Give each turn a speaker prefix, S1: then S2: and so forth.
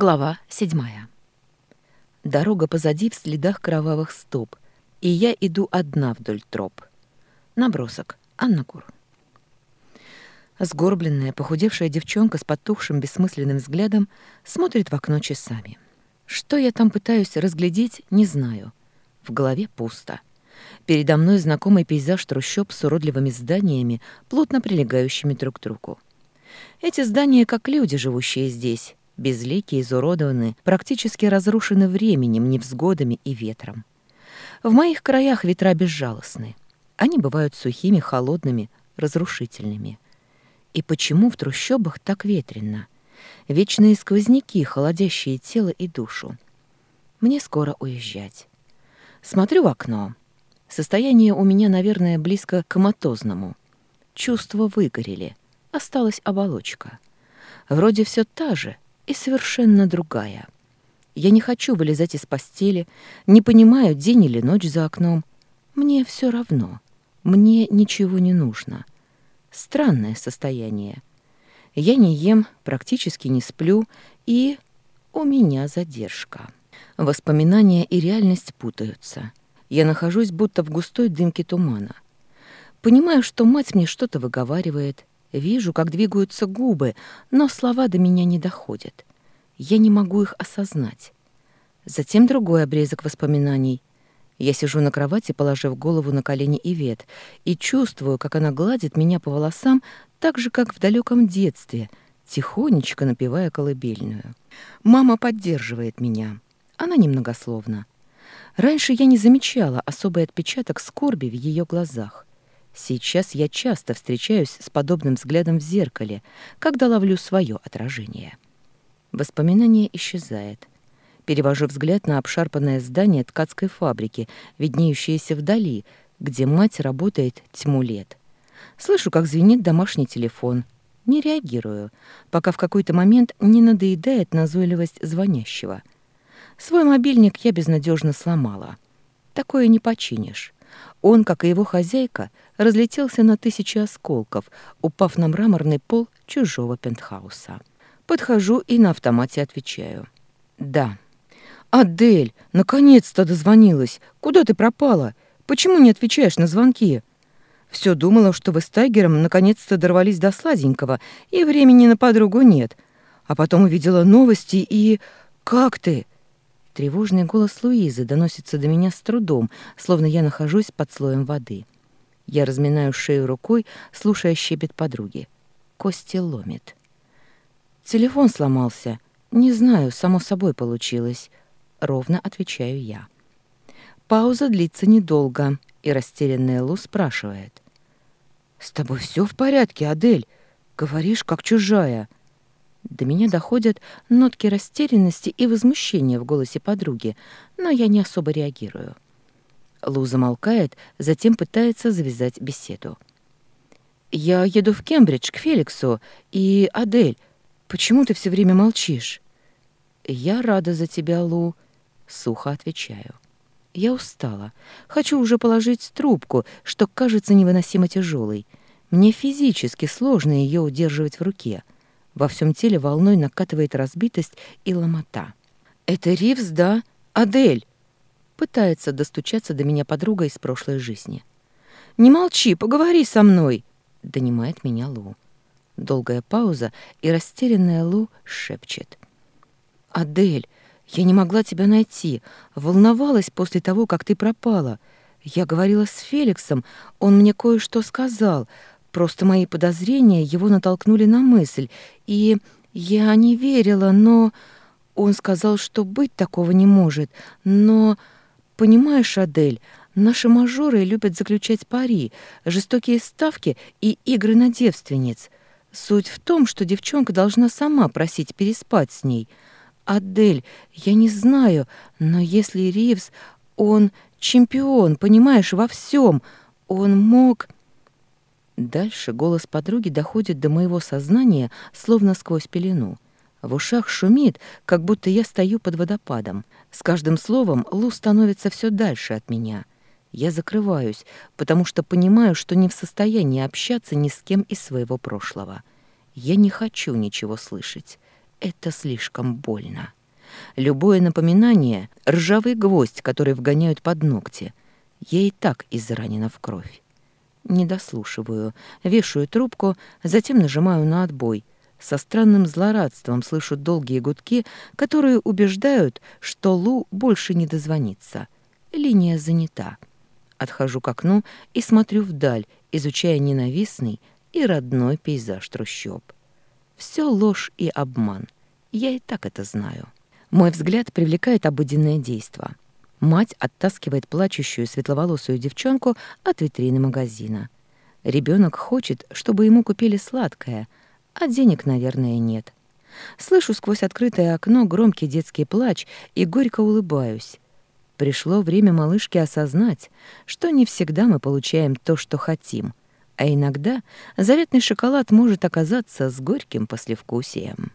S1: Глава седьмая. Дорога позади в следах кровавых стоп, и я иду одна вдоль троп. Набросок. Анна Кур. Сгорбленная, похудевшая девчонка с потухшим бессмысленным взглядом смотрит в окно часами. Что я там пытаюсь разглядеть, не знаю. В голове пусто. Передо мной знакомый пейзаж трущоб с уродливыми зданиями, плотно прилегающими друг к другу. Эти здания как люди, живущие здесь, безликие, изуродованы, практически разрушены временем, невзгодами и ветром. В моих краях ветра безжалостны. Они бывают сухими, холодными, разрушительными. И почему в трущобах так ветрено? Вечные сквозняки, холодящие тело и душу. Мне скоро уезжать. Смотрю в окно. Состояние у меня, наверное, близко к коматозному. Чувства выгорели. Осталась оболочка. Вроде все та же — и совершенно другая. Я не хочу вылезать из постели, не понимаю, день или ночь за окном. Мне все равно. Мне ничего не нужно. Странное состояние. Я не ем, практически не сплю, и у меня задержка. Воспоминания и реальность путаются. Я нахожусь будто в густой дымке тумана. Понимаю, что мать мне что-то выговаривает, Вижу, как двигаются губы, но слова до меня не доходят. Я не могу их осознать. Затем другой обрезок воспоминаний. Я сижу на кровати, положив голову на колени Ивет, и чувствую, как она гладит меня по волосам так же, как в далеком детстве, тихонечко напевая колыбельную. Мама поддерживает меня. Она немногословна. Раньше я не замечала особый отпечаток скорби в ее глазах. Сейчас я часто встречаюсь с подобным взглядом в зеркале, когда ловлю свое отражение. Воспоминание исчезает. Перевожу взгляд на обшарпанное здание ткацкой фабрики, виднеющееся вдали, где мать работает тьму лет. Слышу, как звенит домашний телефон. Не реагирую, пока в какой-то момент не надоедает назойливость звонящего. Свой мобильник я безнадежно сломала. Такое не починишь. Он, как и его хозяйка, разлетелся на тысячи осколков, упав на мраморный пол чужого пентхауса. Подхожу и на автомате отвечаю. «Да». «Адель, наконец-то дозвонилась! Куда ты пропала? Почему не отвечаешь на звонки?» Все думала, что вы с Тайгером наконец-то дорвались до сладенького, и времени на подругу нет. А потом увидела новости и... Как ты? Тревожный голос Луизы доносится до меня с трудом, словно я нахожусь под слоем воды. Я разминаю шею рукой, слушая щебет подруги. Кости ломит. Телефон сломался. Не знаю, само собой получилось. Ровно отвечаю я. Пауза длится недолго, и растерянная Лу спрашивает. «С тобой все в порядке, Адель? Говоришь, как чужая». До меня доходят нотки растерянности и возмущения в голосе подруги, но я не особо реагирую. Лу замолкает, затем пытается завязать беседу. «Я еду в Кембридж к Феликсу. И, Адель, почему ты все время молчишь?» «Я рада за тебя, Лу», — сухо отвечаю. «Я устала. Хочу уже положить трубку, что кажется невыносимо тяжелой. Мне физически сложно ее удерживать в руке». Во всем теле волной накатывает разбитость и ломота. «Это Ривз, да? Адель!» Пытается достучаться до меня подруга из прошлой жизни. «Не молчи, поговори со мной!» — донимает меня Лу. Долгая пауза, и растерянная Лу шепчет. «Адель, я не могла тебя найти. Волновалась после того, как ты пропала. Я говорила с Феликсом, он мне кое-что сказал. Просто мои подозрения его натолкнули на мысль, и я не верила, но... Он сказал, что быть такого не может, но... Понимаешь, Адель, наши мажоры любят заключать пари, жестокие ставки и игры на девственниц. Суть в том, что девчонка должна сама просить переспать с ней. Адель, я не знаю, но если Ривз, он чемпион, понимаешь, во всем, он мог... Дальше голос подруги доходит до моего сознания, словно сквозь пелену. В ушах шумит, как будто я стою под водопадом. С каждым словом Лу становится все дальше от меня. Я закрываюсь, потому что понимаю, что не в состоянии общаться ни с кем из своего прошлого. Я не хочу ничего слышать. Это слишком больно. Любое напоминание — ржавый гвоздь, который вгоняют под ногти. Я и так изранена в кровь. Не дослушиваю, вешаю трубку, затем нажимаю на отбой. Со странным злорадством слышу долгие гудки, которые убеждают, что Лу больше не дозвонится. Линия занята. Отхожу к окну и смотрю вдаль, изучая ненавистный и родной пейзаж трущоб. Все ложь и обман. Я и так это знаю. Мой взгляд привлекает обыденное действо. Мать оттаскивает плачущую светловолосую девчонку от витрины магазина. Ребенок хочет, чтобы ему купили сладкое, а денег, наверное, нет. Слышу сквозь открытое окно громкий детский плач и горько улыбаюсь. Пришло время малышке осознать, что не всегда мы получаем то, что хотим, а иногда заветный шоколад может оказаться с горьким послевкусием.